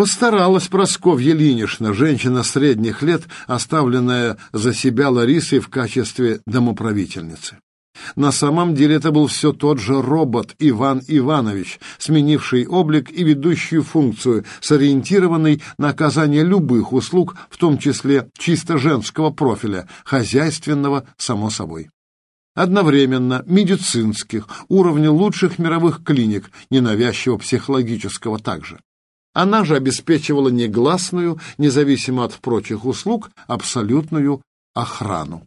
Постаралась Просковья Ильинична, женщина средних лет, оставленная за себя Ларисой в качестве домоправительницы. На самом деле это был все тот же робот Иван Иванович, сменивший облик и ведущую функцию, сориентированный на оказание любых услуг, в том числе чисто женского профиля, хозяйственного, само собой. Одновременно медицинских, уровня лучших мировых клиник, ненавязчиво психологического также. Она же обеспечивала негласную, независимо от прочих услуг, абсолютную охрану.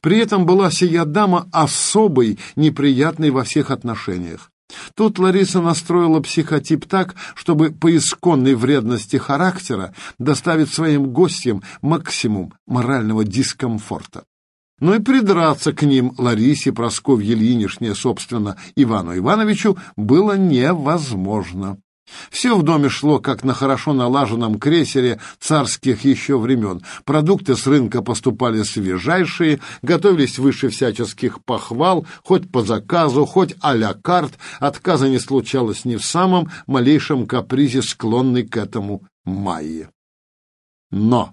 При этом была сия дама особой, неприятной во всех отношениях. Тут Лариса настроила психотип так, чтобы по исконной вредности характера доставить своим гостям максимум морального дискомфорта. Но и придраться к ним Ларисе Прасковье Ильинишне, собственно, Ивану Ивановичу, было невозможно. Все в доме шло, как на хорошо налаженном крейсере царских еще времен. Продукты с рынка поступали свежайшие, готовились выше всяческих похвал, хоть по заказу, хоть а-ля карт. Отказа не случалось ни в самом малейшем капризе, склонной к этому Майе. Но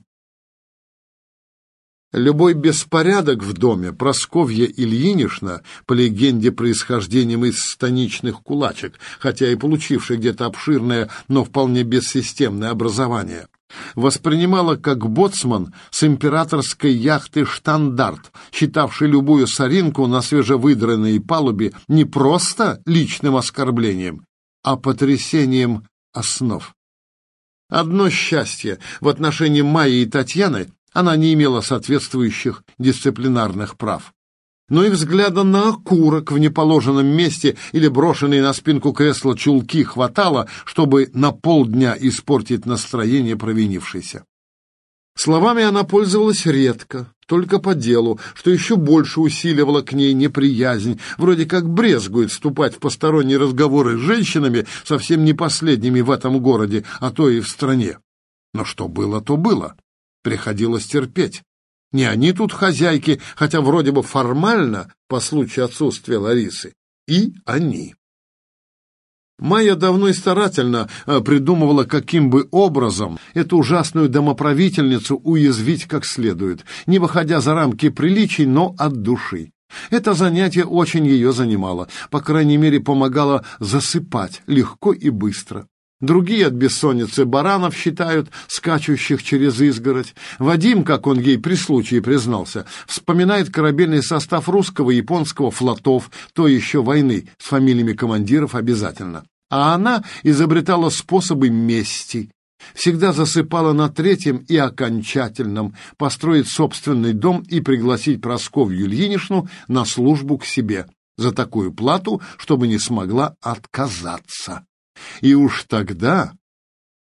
Любой беспорядок в доме Просковья Ильинична, по легенде происхождением из станичных кулачек, хотя и получившей где-то обширное, но вполне бессистемное образование, воспринимала как боцман с императорской яхты «Штандарт», считавший любую соринку на свежевыдранной палубе не просто личным оскорблением, а потрясением основ. Одно счастье в отношении Майи и Татьяны она не имела соответствующих дисциплинарных прав. Но и взгляда на окурок в неположенном месте или брошенные на спинку кресла чулки хватало, чтобы на полдня испортить настроение провинившейся. Словами она пользовалась редко, только по делу, что еще больше усиливало к ней неприязнь, вроде как брезгует вступать в посторонние разговоры с женщинами, совсем не последними в этом городе, а то и в стране. Но что было, то было. Приходилось терпеть. Не они тут хозяйки, хотя вроде бы формально, по случаю отсутствия Ларисы, и они. Майя давно и старательно э, придумывала, каким бы образом эту ужасную домоправительницу уязвить как следует, не выходя за рамки приличий, но от души. Это занятие очень ее занимало, по крайней мере, помогало засыпать легко и быстро. Другие от бессонницы баранов считают, скачущих через изгородь. Вадим, как он ей при случае признался, вспоминает корабельный состав русского и японского флотов, то еще войны, с фамилиями командиров обязательно. А она изобретала способы мести. Всегда засыпала на третьем и окончательном, построить собственный дом и пригласить Просковью Ильиничну на службу к себе за такую плату, чтобы не смогла отказаться. И уж тогда,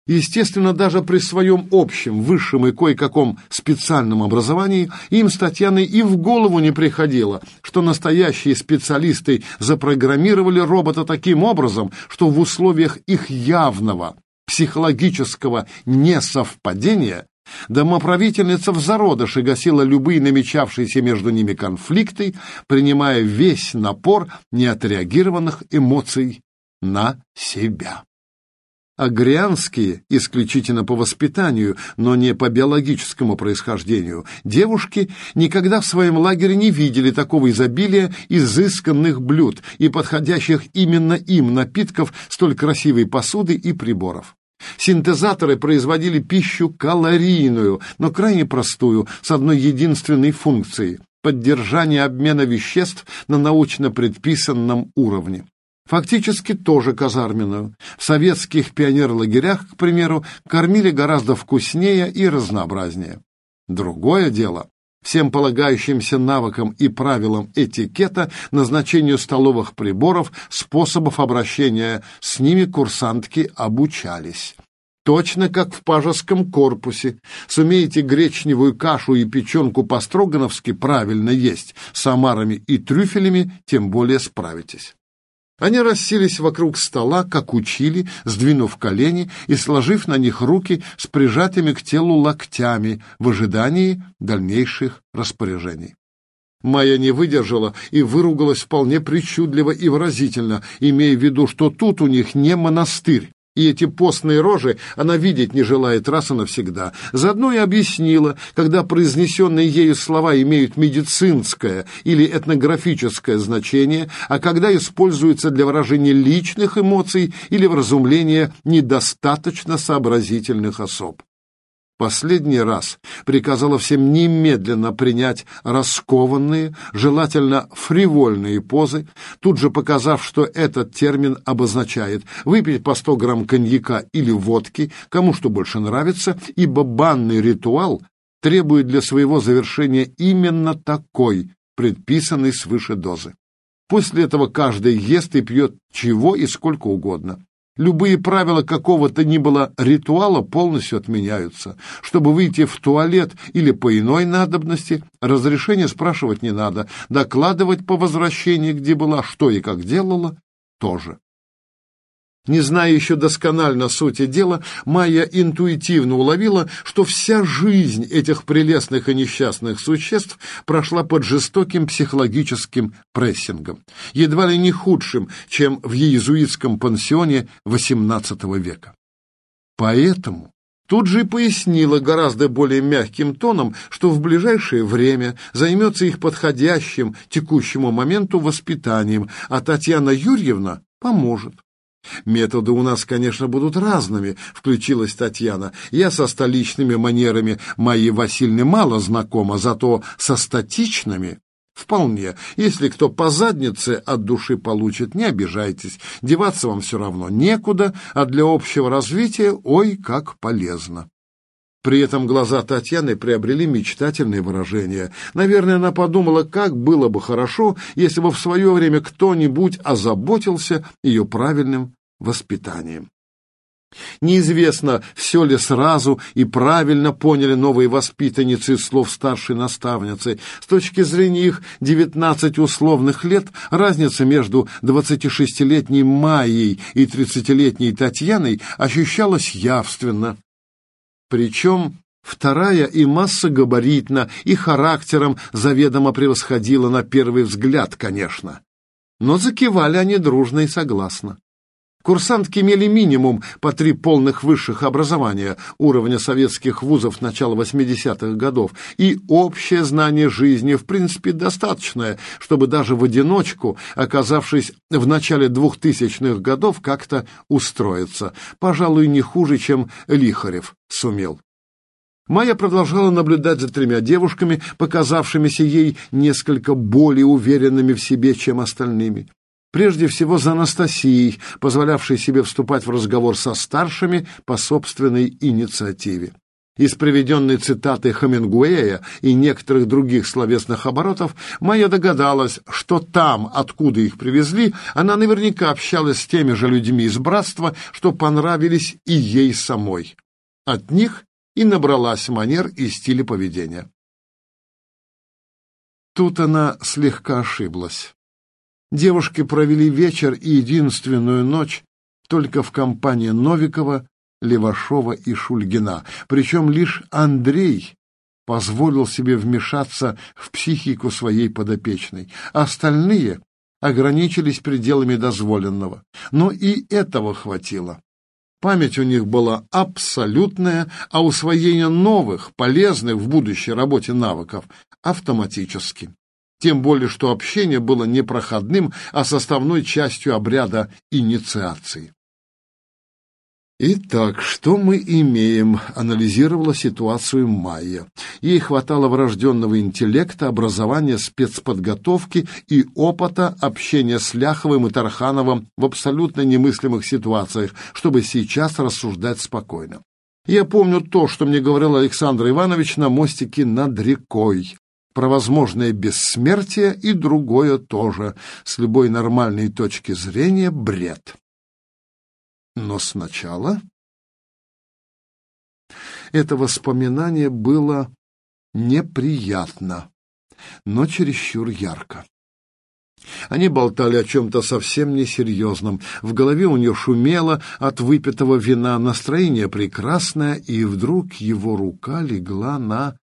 естественно, даже при своем общем, высшем и кое-каком специальном образовании, им с Татьяной и в голову не приходило, что настоящие специалисты запрограммировали робота таким образом, что в условиях их явного психологического несовпадения Домоправительница в зародыше гасила любые намечавшиеся между ними конфликты, принимая весь напор неотреагированных эмоций на себя. Агрянские, исключительно по воспитанию, но не по биологическому происхождению, девушки никогда в своем лагере не видели такого изобилия изысканных блюд и подходящих именно им напитков столь красивой посуды и приборов. Синтезаторы производили пищу калорийную, но крайне простую, с одной единственной функцией – поддержание обмена веществ на научно предписанном уровне. Фактически тоже казарменную. В советских пионерлагерях, к примеру, кормили гораздо вкуснее и разнообразнее. Другое дело всем полагающимся навыкам и правилам этикета, назначению столовых приборов, способов обращения с ними курсантки обучались. Точно как в пажеском корпусе. Сумеете гречневую кашу и печенку по-строгановски правильно есть, с омарами и трюфелями тем более справитесь. Они расселись вокруг стола, как учили, сдвинув колени и сложив на них руки с прижатыми к телу локтями в ожидании дальнейших распоряжений. Майя не выдержала и выругалась вполне причудливо и выразительно, имея в виду, что тут у них не монастырь, И эти постные рожи она видеть не желает раз и навсегда. Заодно и объяснила, когда произнесенные ею слова имеют медицинское или этнографическое значение, а когда используются для выражения личных эмоций или вразумления недостаточно сообразительных особ последний раз приказала всем немедленно принять раскованные, желательно фривольные позы, тут же показав, что этот термин обозначает выпить по 100 грамм коньяка или водки, кому что больше нравится, ибо банный ритуал требует для своего завершения именно такой, предписанной свыше дозы. После этого каждый ест и пьет чего и сколько угодно. Любые правила какого-то ни было ритуала полностью отменяются. Чтобы выйти в туалет или по иной надобности, разрешение спрашивать не надо. Докладывать по возвращении, где была, что и как делала, тоже. Не зная еще досконально сути дела, Майя интуитивно уловила, что вся жизнь этих прелестных и несчастных существ прошла под жестоким психологическим прессингом, едва ли не худшим, чем в иезуитском пансионе XVIII века. Поэтому Тут же и пояснила гораздо более мягким тоном, что в ближайшее время займется их подходящим текущему моменту воспитанием, а Татьяна Юрьевна поможет. «Методы у нас, конечно, будут разными», — включилась Татьяна. «Я со столичными манерами моей Васильны мало знакома, зато со статичными Вполне. Если кто по заднице от души получит, не обижайтесь. Деваться вам все равно некуда, а для общего развития ой, как полезно. При этом глаза Татьяны приобрели мечтательное выражение. Наверное, она подумала, как было бы хорошо, если бы в свое время кто-нибудь озаботился ее правильным воспитанием. Неизвестно, все ли сразу и правильно поняли новые воспитанницы слов старшей наставницы. С точки зрения их 19 условных лет, разница между 26-летней Майей и 30-летней Татьяной ощущалась явственно. Причем вторая и масса габаритна, и характером заведомо превосходила на первый взгляд, конечно. Но закивали они дружно и согласно. Курсантки имели минимум по три полных высших образования уровня советских вузов начала 80-х годов и общее знание жизни, в принципе, достаточное, чтобы даже в одиночку, оказавшись в начале 2000-х годов, как-то устроиться. Пожалуй, не хуже, чем Лихарев сумел. Майя продолжала наблюдать за тремя девушками, показавшимися ей несколько более уверенными в себе, чем остальными. Прежде всего за Анастасией, позволявшей себе вступать в разговор со старшими по собственной инициативе. Из приведенной цитаты Хемингуэя и некоторых других словесных оборотов Майя догадалась, что там, откуда их привезли, она наверняка общалась с теми же людьми из братства, что понравились и ей самой. От них и набралась манер и стиля поведения. Тут она слегка ошиблась. Девушки провели вечер и единственную ночь только в компании Новикова, Левашова и Шульгина. Причем лишь Андрей позволил себе вмешаться в психику своей подопечной. Остальные ограничились пределами дозволенного. Но и этого хватило. Память у них была абсолютная, а усвоение новых, полезных в будущей работе навыков автоматически тем более что общение было не проходным, а составной частью обряда инициации. «Итак, что мы имеем?» — анализировала ситуацию Майя. Ей хватало врожденного интеллекта, образования, спецподготовки и опыта общения с Ляховым и Тархановым в абсолютно немыслимых ситуациях, чтобы сейчас рассуждать спокойно. Я помню то, что мне говорил Александр Иванович на мостике над рекой про возможное бессмертие и другое тоже, с любой нормальной точки зрения, бред. Но сначала... Это воспоминание было неприятно, но чересчур ярко. Они болтали о чем-то совсем несерьезном. В голове у нее шумело от выпитого вина, настроение прекрасное, и вдруг его рука легла на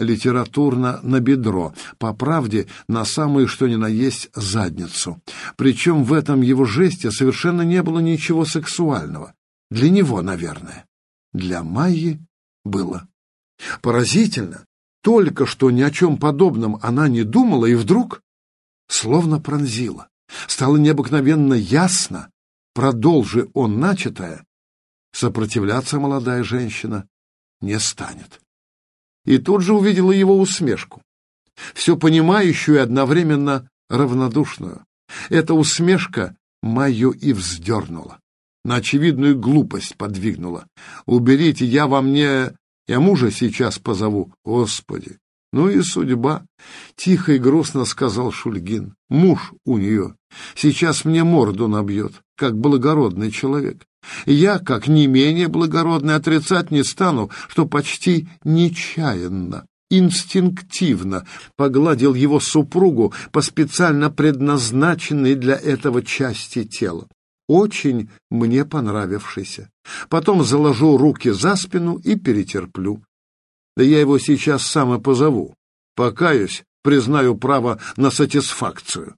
литературно на бедро, по правде на самую что ни на есть задницу. Причем в этом его жесте совершенно не было ничего сексуального. Для него, наверное. Для Майи было. Поразительно. Только что ни о чем подобном она не думала, и вдруг словно пронзила. Стало необыкновенно ясно, продолжи он начатое, сопротивляться молодая женщина не станет. И тут же увидела его усмешку, все понимающую и одновременно равнодушную. Эта усмешка Майю и вздернула, на очевидную глупость подвигнула. «Уберите, я вам не... Я мужа сейчас позову. Господи, ну и судьба, — тихо и грустно сказал Шульгин. Муж у нее. Сейчас мне морду набьет, как благородный человек. Я, как не менее благородный, отрицать не стану, что почти нечаянно, инстинктивно погладил его супругу по специально предназначенной для этого части тела. Очень мне понравившийся. Потом заложу руки за спину и перетерплю. Да я его сейчас сам и позову. Покаюсь, признаю право на сатисфакцию.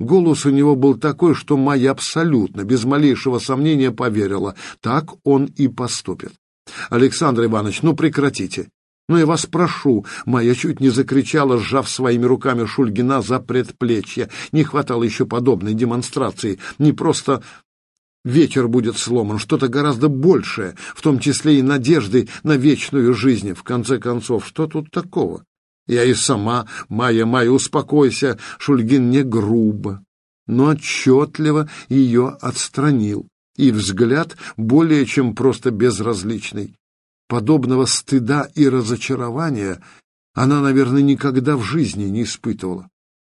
Голос у него был такой, что Майя абсолютно, без малейшего сомнения поверила. Так он и поступит. Александр Иванович, ну прекратите. Ну, я вас прошу, Майя чуть не закричала, сжав своими руками Шульгина за предплечье. Не хватало еще подобной демонстрации. Не просто Ветер будет сломан, что-то гораздо большее, в том числе и надежды на вечную жизнь. В конце концов, что тут такого? Я и сама, Майя, Майя, успокойся, Шульгин не грубо, но отчетливо ее отстранил, и взгляд более чем просто безразличный. Подобного стыда и разочарования она, наверное, никогда в жизни не испытывала.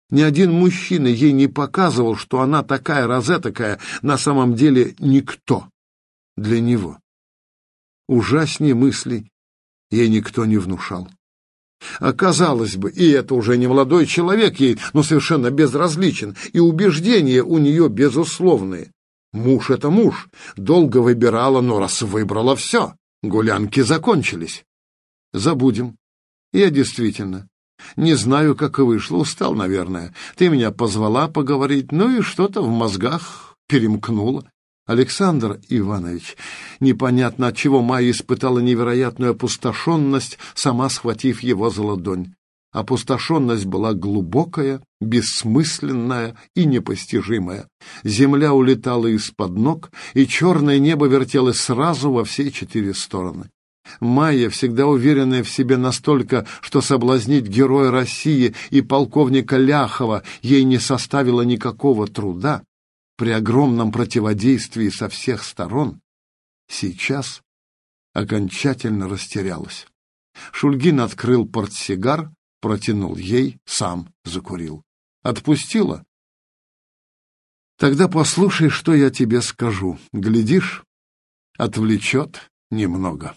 Ни один мужчина ей не показывал, что она такая розетокая, на самом деле никто для него. Ужаснее мысли ей никто не внушал. Оказалось бы, и это уже не молодой человек ей, но совершенно безразличен, и убеждения у нее безусловные. Муж — это муж, долго выбирала, но раз выбрала все, гулянки закончились. Забудем. Я действительно не знаю, как и вышло, устал, наверное. Ты меня позвала поговорить, ну и что-то в мозгах перемкнуло. Александр Иванович, непонятно от чего Майя испытала невероятную опустошенность, сама схватив его за ладонь. Опустошенность была глубокая, бессмысленная и непостижимая. Земля улетала из-под ног, и черное небо вертелось сразу во все четыре стороны. Майя, всегда уверенная в себе настолько, что соблазнить героя России и полковника Ляхова ей не составило никакого труда, при огромном противодействии со всех сторон, сейчас окончательно растерялась. Шульгин открыл портсигар, протянул ей, сам закурил. Отпустила? Тогда послушай, что я тебе скажу. Глядишь, отвлечет немного.